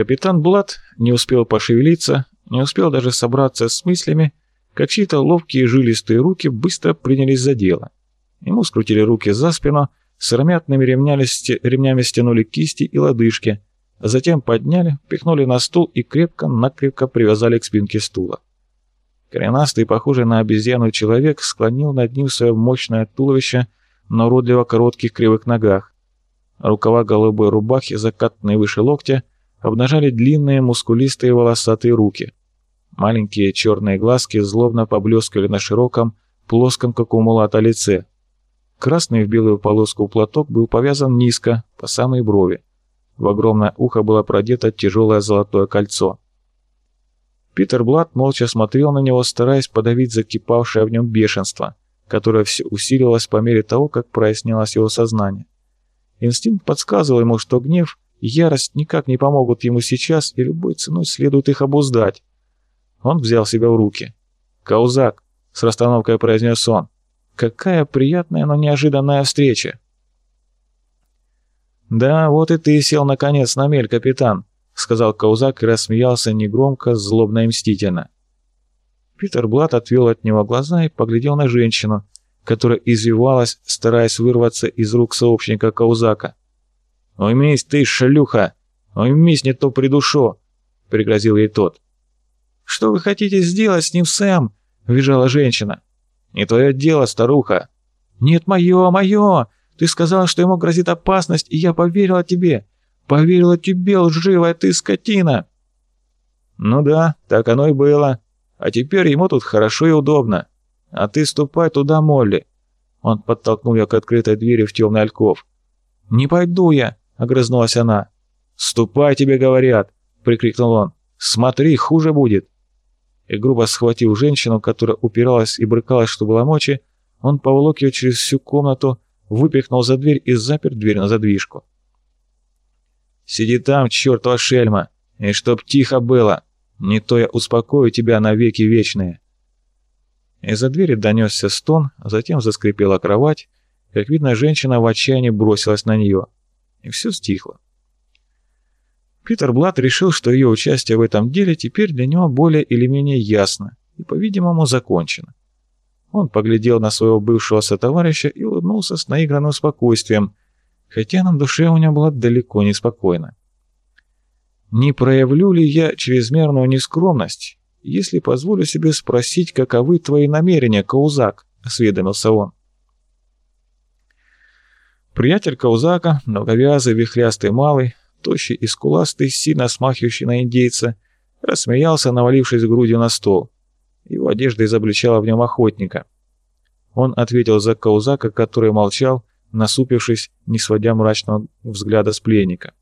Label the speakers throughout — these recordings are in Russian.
Speaker 1: Капитан Блад не успел пошевелиться, не успел даже собраться с мыслями, как чьи-то ловкие жилистые руки быстро принялись за дело. Ему скрутили руки за спину, с ремятными ремнями, ремнями стянули кисти и лодыжки, а затем подняли, пихнули на стул и крепко-накрепко привязали к спинке стула. Коренастый, похожий на обезьяну человек, склонил над ним свое мощное туловище на уродливо коротких кривых ногах. Рукава голубой рубахи, закатанные выше локтя, обнажали длинные мускулистые волосатые руки. Маленькие черные глазки злобно поблескивали на широком, плоском, как у мулата, лице. Красный в белую полоску платок был повязан низко, по самой брови. В огромное ухо было продето тяжелое золотое кольцо. Питер Блад молча смотрел на него, стараясь подавить закипавшее в нем бешенство, которое все усиливалось по мере того, как прояснялось его сознание. Инстинкт подсказывал ему, что гнев ярость никак не помогут ему сейчас, и любой ценой следует их обуздать. Он взял себя в руки. «Каузак», — с расстановкой произнес он, — «какая приятная, но неожиданная встреча». «Да, вот и ты сел наконец на мель, капитан», — сказал Каузак и рассмеялся негромко, злобно и мстительно. Питер Блат отвел от него глаза и поглядел на женщину, которая извивалась, стараясь вырваться из рук сообщника Каузака. «Уймись ты, шлюха! Уймись, не то придушу!» — пригрозил ей тот. «Что вы хотите сделать с ним, Сэм?» — визжала женщина. «Не твое дело, старуха!» «Нет, мое, мое! Ты сказал, что ему грозит опасность, и я поверила тебе! Поверила тебе, лживая ты скотина!» «Ну да, так оно и было. А теперь ему тут хорошо и удобно. А ты ступай туда, Молли!» Он подтолкнул ее к открытой двери в темный альков. «Не пойду я!» — огрызнулась она. «Ступай, тебе говорят!» — прикрикнул он. «Смотри, хуже будет!» и грубо схватив женщину, которая упиралась и брыкалась, что было мочи, он поволок ее через всю комнату, выпихнул за дверь и запер дверь на задвижку. «Сиди там, чертова шельма, и чтоб тихо было, не то я успокою тебя на веки вечные». Из-за двери донесся стон, а затем заскрипела кровать, как видно, женщина в отчаянии бросилась на нее, и все стихло. Питер Блад решил, что ее участие в этом деле теперь для него более или менее ясно и, по-видимому, закончено. Он поглядел на своего бывшего сотоварища и улыбнулся с наигранным спокойствием, хотя на душе у него было далеко не спокойно. «Не проявлю ли я чрезмерную нескромность, если позволю себе спросить, каковы твои намерения, Каузак?» — осведомился он. Приятель Каузака, многовязый, вихрястый малый, тощий и скуластый, сильно смахивающий на индейца, рассмеялся, навалившись грудью на стол. Его одежда изобличала в нем охотника. Он ответил за Каузака, который молчал, насупившись, не сводя мрачного взгляда с пленника.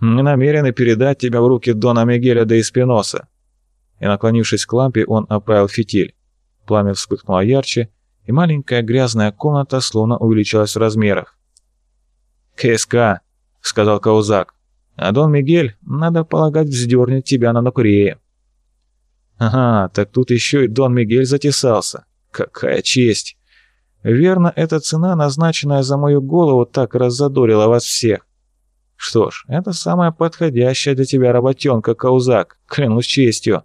Speaker 1: «Мы намерены передать тебя в руки Дона Мигеля де Испиноса». И, наклонившись к лампе, он оправил фитиль. Пламя вспыхнуло ярче, и маленькая грязная комната словно увеличилась в размерах. «КСК», — сказал Каузак. «А Дон Мигель, надо полагать, вздернет тебя на нокурее». «Ага, так тут еще и Дон Мигель затесался. Какая честь! Верно, эта цена, назначенная за мою голову, так раззадорила вас всех. Что ж, это самая подходящая для тебя работенка, Каузак, клянусь честью.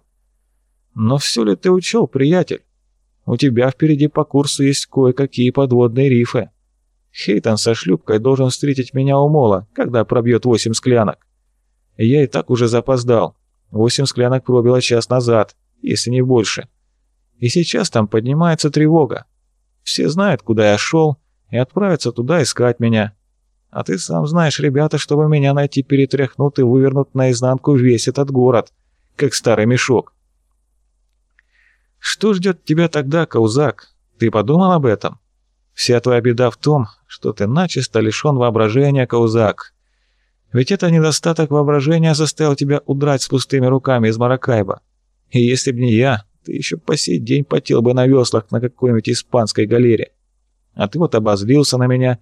Speaker 1: Но все ли ты учел, приятель? У тебя впереди по курсу есть кое-какие подводные рифы». Хейтон со шлюпкой должен встретить меня у мола, когда пробьет восемь склянок. Я и так уже запоздал. Восемь склянок пробило час назад, если не больше. И сейчас там поднимается тревога. Все знают, куда я шел, и отправятся туда искать меня. А ты сам знаешь, ребята, чтобы меня найти, перетряхнут и вывернут наизнанку весь этот город, как старый мешок. Что ждет тебя тогда, Каузак? Ты подумал об этом? Вся твоя беда в том, что ты начисто лишён воображения, Каузак. Ведь это недостаток воображения заставил тебя удрать с пустыми руками из Маракайба. И если б не я, ты еще по сей день потел бы на веслах на какой-нибудь испанской галере. А ты вот обозлился на меня,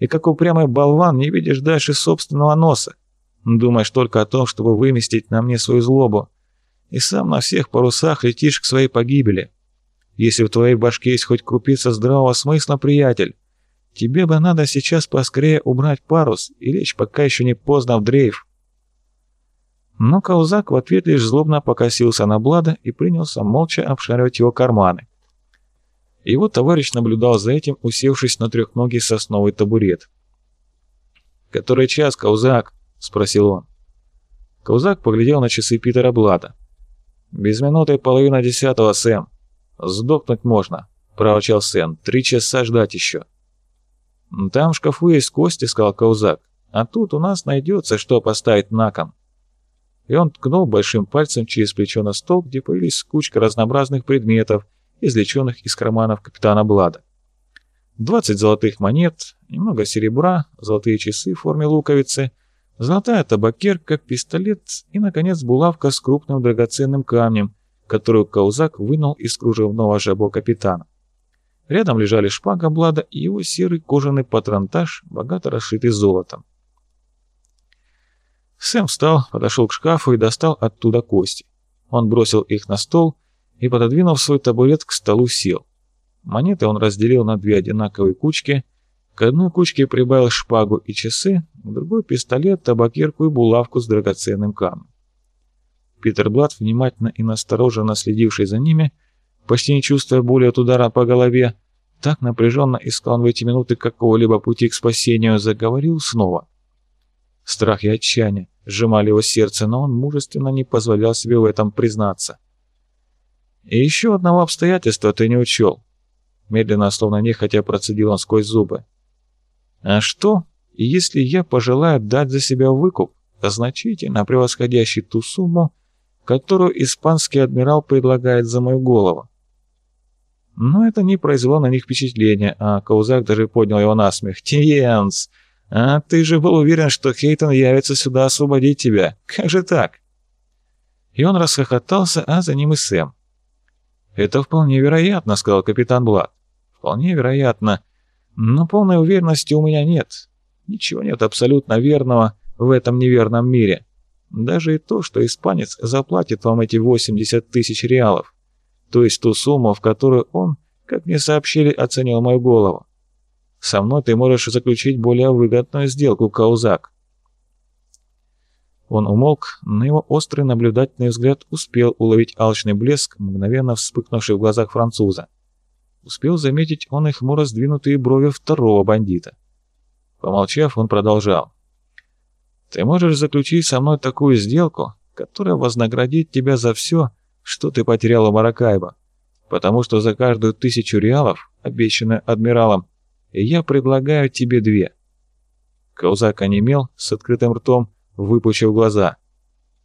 Speaker 1: и как упрямый болван не видишь дальше собственного носа. Думаешь только о том, чтобы выместить на мне свою злобу. И сам на всех парусах летишь к своей погибели. Если в твоей башке есть хоть крупица здравого смысла, приятель, тебе бы надо сейчас поскорее убрать парус и лечь, пока еще не поздно в дрейф. Но Каузак в ответ лишь злобно покосился на Блада и принялся молча обшаривать его карманы. Его товарищ наблюдал за этим, усевшись на трехногий сосновый табурет. «Который час, Каузак?» — спросил он. Каузак поглядел на часы Питера Блада. «Без минуты половина десятого, Сэм. Сдохнуть можно», — проворчал Сэм. «Три часа ждать еще». «Там в шкафу есть кости», — сказал Каузак. «А тут у нас найдется, что поставить на кон». И он ткнул большим пальцем через плечо на стол, где появились кучка разнообразных предметов, извлеченных из карманов капитана Блада. 20 золотых монет, немного серебра, золотые часы в форме луковицы, золотая табакерка, пистолет и, наконец, булавка с крупным драгоценным камнем, которую Каузак вынул из кружевного жабо капитана. Рядом лежали шпага Блада и его серый кожаный патронтаж, богато расшитый золотом. Сэм встал, подошел к шкафу и достал оттуда кости. Он бросил их на стол и, пододвинув свой табурет к столу, сел. Монеты он разделил на две одинаковые кучки. К одной кучке прибавил шпагу и часы, к другой — пистолет, табакерку и булавку с драгоценным камнем. Питер Блад, внимательно и настороженно следивший за ними, почти не чувствуя боли от удара по голове, так напряженно искал в эти минуты какого-либо пути к спасению, заговорил снова. Страх и отчаяние сжимали его сердце, но он мужественно не позволял себе в этом признаться. «И еще одного обстоятельства ты не учел», — медленно, словно нехотя процедил он сквозь зубы. «А что, если я пожелаю дать за себя выкуп, значительно превосходящий ту сумму, которую испанский адмирал предлагает за мою голову?» Но это не произвело на них впечатления, а Каузак даже поднял его на смех. «Тиенс!» «А ты же был уверен, что Хейтон явится сюда освободить тебя. Как же так?» И он расхохотался, а за ним и Сэм. «Это вполне вероятно», — сказал капитан Блад. «Вполне вероятно. Но полной уверенности у меня нет. Ничего нет абсолютно верного в этом неверном мире. Даже и то, что испанец заплатит вам эти 80 тысяч реалов. То есть ту сумму, в которую он, как мне сообщили, оценил мою голову. Со мной ты можешь заключить более выгодную сделку, Каузак». Он умолк, но его острый наблюдательный взгляд успел уловить алчный блеск, мгновенно вспыхнувший в глазах француза. Успел заметить он и хмуро сдвинутые брови второго бандита. Помолчав, он продолжал. «Ты можешь заключить со мной такую сделку, которая вознаградит тебя за все, что ты потерял у Маракайба, потому что за каждую тысячу реалов, обещанную адмиралом, я предлагаю тебе две». Каузак онемел с открытым ртом, выпучив глаза.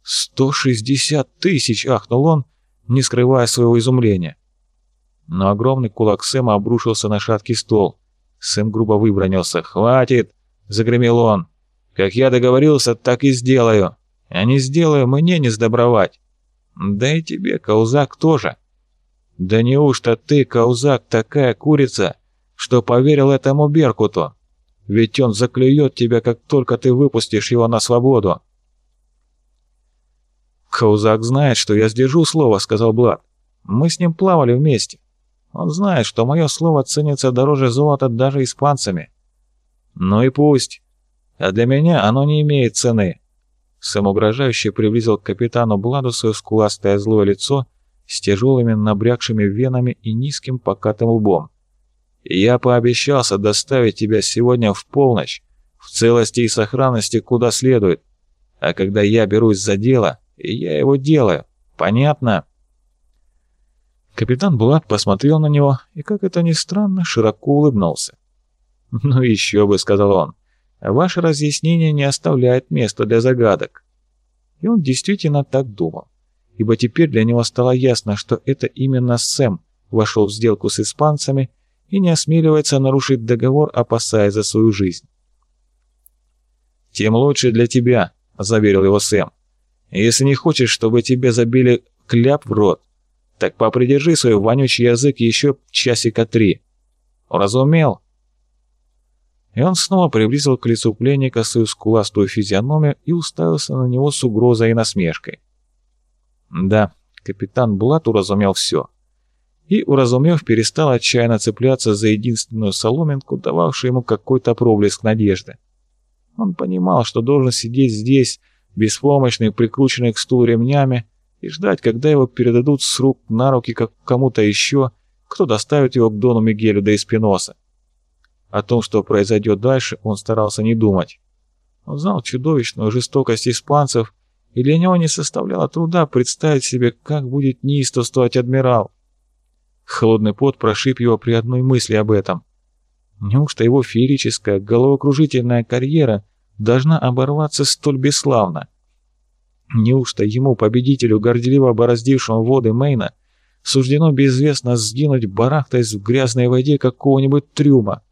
Speaker 1: «Сто шестьдесят тысяч!» — ахнул он, не скрывая своего изумления. Но огромный кулак Сэма обрушился на шаткий стол. Сэм грубо выбронился. «Хватит!» — загремел он. «Как я договорился, так и сделаю. А не сделаю, мне не сдобровать. Да и тебе, Каузак, тоже. Да неужто ты, Каузак, такая курица, что поверил этому Беркуту. Ведь он заклюет тебя, как только ты выпустишь его на свободу. «Каузак знает, что я сдержу слово», — сказал Блад. «Мы с ним плавали вместе. Он знает, что мое слово ценится дороже золота даже испанцами. Ну и пусть. А для меня оно не имеет цены». Сэм угрожающе приблизил к капитану Бладу свое скуластое злое лицо с тяжелыми набрякшими венами и низким покатым лбом. Я пообещался доставить тебя сегодня в полночь, в целости и сохранности куда следует. А когда я берусь за дело, я его делаю. Понятно?» Капитан Булат посмотрел на него и, как это ни странно, широко улыбнулся. «Ну еще бы», — сказал он, — «ваше разъяснение не оставляет места для загадок». И он действительно так думал, ибо теперь для него стало ясно, что это именно Сэм вошел в сделку с испанцами и не осмеливается нарушить договор, опасаясь за свою жизнь. «Тем лучше для тебя», — заверил его Сэм. «Если не хочешь, чтобы тебе забили кляп в рот, так попридержи свой вонючий язык еще часика три. Разумел?» И он снова приблизил к лицу пленника свою скуластую физиономию и уставился на него с угрозой и насмешкой. Да, капитан Блат уразумел все и, уразумев, перестал отчаянно цепляться за единственную соломинку, дававшую ему какой-то проблеск надежды. Он понимал, что должен сидеть здесь, беспомощный, прикрученный к стулу ремнями, и ждать, когда его передадут с рук на руки как кому-то еще, кто доставит его к Дону Мигелю до Испиноса. О том, что произойдет дальше, он старался не думать. Он знал чудовищную жестокость испанцев, и для него не составляло труда представить себе, как будет неистовствовать адмирал. Холодный пот прошиб его при одной мысли об этом. Неужто его феерическая, головокружительная карьера должна оборваться столь бесславно? Неужто ему, победителю, горделиво бороздившему воды Мейна, суждено безвестно сгинуть, барахтаясь в грязной воде какого-нибудь трюма?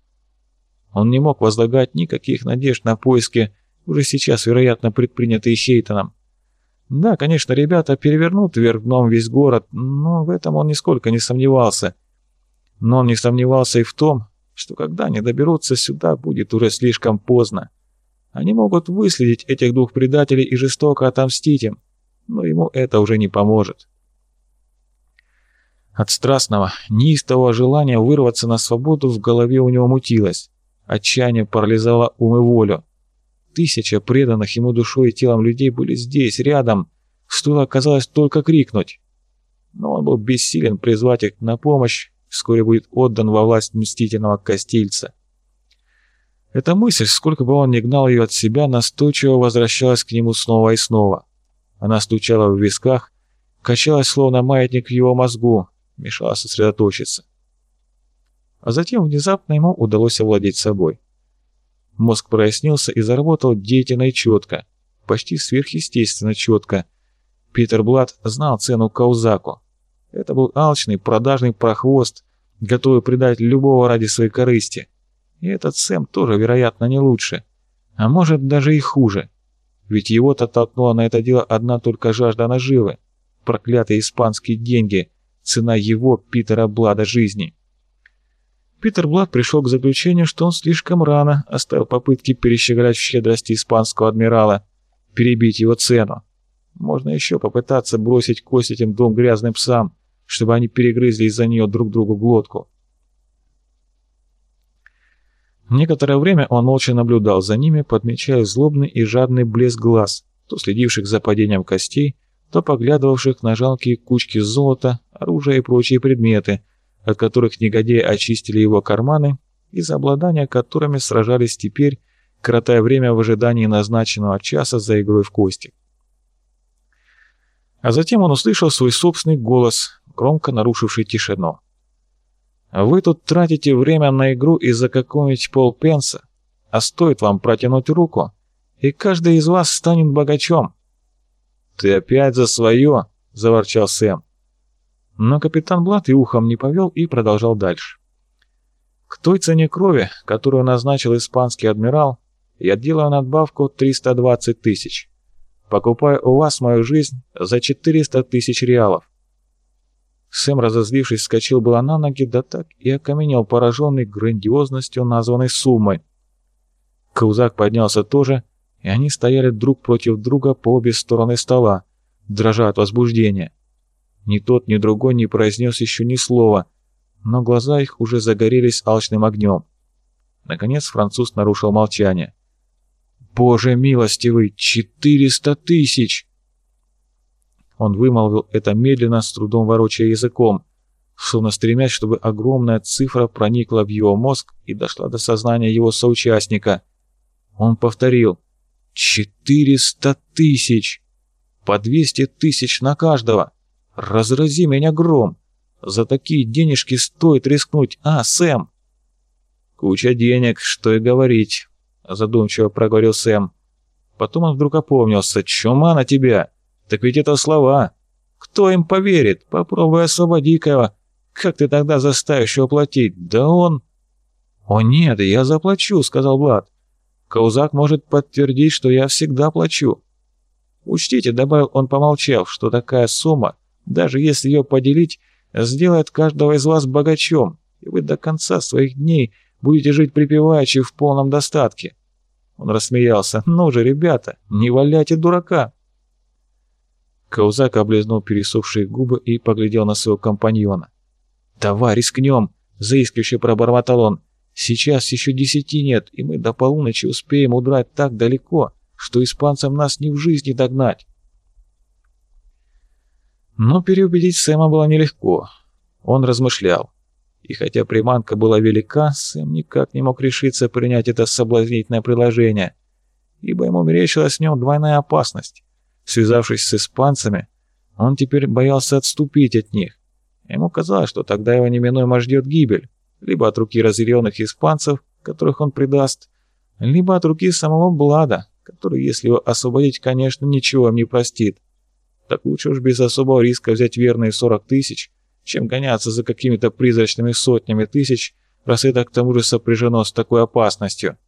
Speaker 1: Он не мог возлагать никаких надежд на поиски, уже сейчас, вероятно, предпринятые Хейтоном. Да, конечно, ребята перевернут вверх дном весь город, но в этом он нисколько не сомневался. Но он не сомневался и в том, что когда они доберутся сюда, будет уже слишком поздно. Они могут выследить этих двух предателей и жестоко отомстить им, но ему это уже не поможет. От страстного, неистового желания вырваться на свободу в голове у него мутилось. Отчаяние парализовало ум и волю. Тысяча преданных ему душой и телом людей были здесь, рядом. Стоило, оказалось, только крикнуть. Но он был бессилен призвать их на помощь, вскоре будет отдан во власть мстительного Костильца. Эта мысль, сколько бы он ни гнал ее от себя, настойчиво возвращалась к нему снова и снова. Она стучала в висках, качалась словно маятник в его мозгу, мешала сосредоточиться. А затем внезапно ему удалось овладеть собой. Мозг прояснился и заработал деятельно и четко, почти сверхъестественно четко. Питер Блад знал цену Каузаку. Это был алчный, продажный прохвост, готовый предать любого ради своей корысти. И этот Сэм тоже, вероятно, не лучше. А может, даже и хуже. Ведь его-то толкнула на это дело одна только жажда наживы. Проклятые испанские деньги. Цена его, Питера Блада, жизни. Питер Блад пришел к заключению, что он слишком рано оставил попытки перещеголять в щедрости испанского адмирала, перебить его цену. Можно еще попытаться бросить кость этим двум грязным псам, чтобы они перегрызли из-за нее друг другу глотку. Некоторое время он молча наблюдал за ними, подмечая злобный и жадный блеск глаз, то следивших за падением костей, то поглядывавших на жалкие кучки золота, оружия и прочие предметы, от которых негодяи очистили его карманы и за обладание которыми сражались теперь, коротая время в ожидании назначенного часа за игрой в кости. А затем он услышал свой собственный голос, громко нарушивший тишину. «Вы тут тратите время на игру из-за какого-нибудь полпенса, а стоит вам протянуть руку, и каждый из вас станет богачом». «Ты опять за свое!» — заворчал Сэм. Но капитан Блат и ухом не повел и продолжал дальше. К той цене крови, которую назначил испанский адмирал, я делаю надбавку 320 тысяч. Покупаю у вас мою жизнь за 400 тысяч реалов. Сэм, разозлившись, вскочил было на ноги, да так и окаменел, пораженный грандиозностью названной суммой. Каузак поднялся тоже, и они стояли друг против друга по обе стороны стола, дрожа от возбуждения. Ни тот, ни другой не произнес еще ни слова, но глаза их уже загорелись алчным огнем. Наконец француз нарушил молчание. «Боже милостивый, четыреста тысяч!» Он вымолвил это медленно, с трудом ворочая языком, словно стремясь, чтобы огромная цифра проникла в его мозг и дошла до сознания его соучастника. Он повторил «Четыреста тысяч! По двести тысяч на каждого!» Разрази меня гром! За такие денежки стоит рискнуть, а, Сэм?» «Куча денег, что и говорить», — задумчиво проговорил Сэм. Потом он вдруг опомнился. «Чума на тебя! Так ведь это слова! Кто им поверит? Попробуй освободи-ка его! Как ты тогда заставишь его платить? Да он...» «О нет, я заплачу», — сказал Влад. «Каузак может подтвердить, что я всегда плачу». «Учтите», — добавил он, помолчав, — «что такая сумма даже если ее поделить, сделает каждого из вас богачом, и вы до конца своих дней будете жить припеваючи в полном достатке». Он рассмеялся. «Ну же, ребята, не валяйте дурака!» Каузак облизнул пересохшие губы и поглядел на своего компаньона. «Давай, рискнем!» — заискивающе пробормотал он. «Сейчас еще десяти нет, и мы до полуночи успеем удрать так далеко, что испанцам нас ни в жизни догнать. Но переубедить Сэма было нелегко. Он размышлял. И хотя приманка была велика, Сэм никак не мог решиться принять это соблазнительное предложение, ибо ему мерещилась в нем двойная опасность. Связавшись с испанцами, он теперь боялся отступить от них. Ему казалось, что тогда его неминуемо ждет гибель, либо от руки разъяренных испанцев, которых он предаст, либо от руки самого Блада, который, если его освободить, конечно, ничего им не простит. Так лучше уж без особого риска взять верные 40 тысяч, чем гоняться за какими-то призрачными сотнями тысяч, раз это к тому же сопряжено с такой опасностью.